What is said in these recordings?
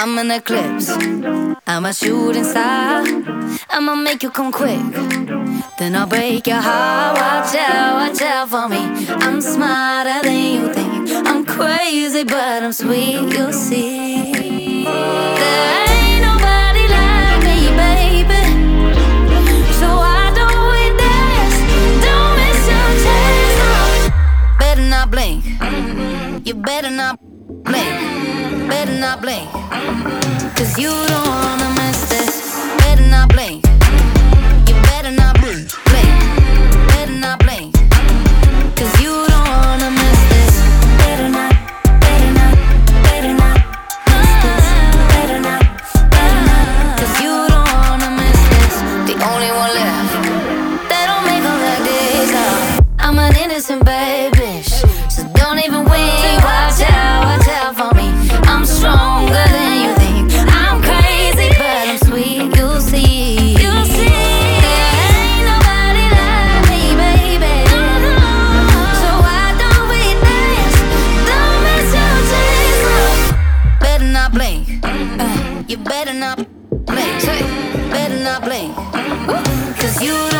I'm an eclipse. I'm a shooting star. I'ma make you come quick. Then I'll break your heart. Watch out, watch out for me. I'm smarter than you think. I'm crazy, but I'm sweet. You'll see. There You better not blink better not blink. Cause you don't wanna miss this. Better not blink. You better not blink. blink. Better not blink. Cause you don't wanna miss this. Better not, better not, better not miss this. Better not, better not. Cause you don't wanna miss this. The only one left. They don't make them like this. I'm an innocent baby. So don't even wink. Stronger than you think. I'm crazy, but I'm sweet. You'll see. You'll see. Ain't nobody me, baby. So why don't we dance? Don't miss your chance. Better not blink. Uh, you better not blink. Better not blink. Cause you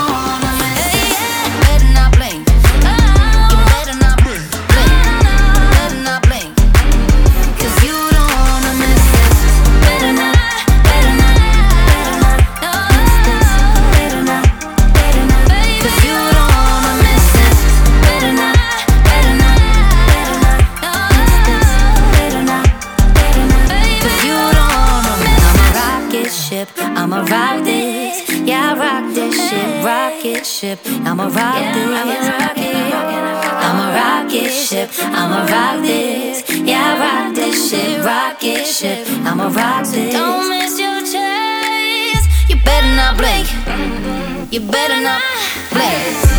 a rocket ship, I'ma rock this. Yeah, I rock this ship, rocket ship. I'ma rock this. I'm a rocket ship, I'ma rock this. Yeah, I rock this shit, rocket ship. I'ma rock this. Don't miss your chance. You better not blink. You better not blink. Better not blink.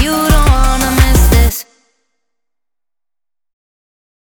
you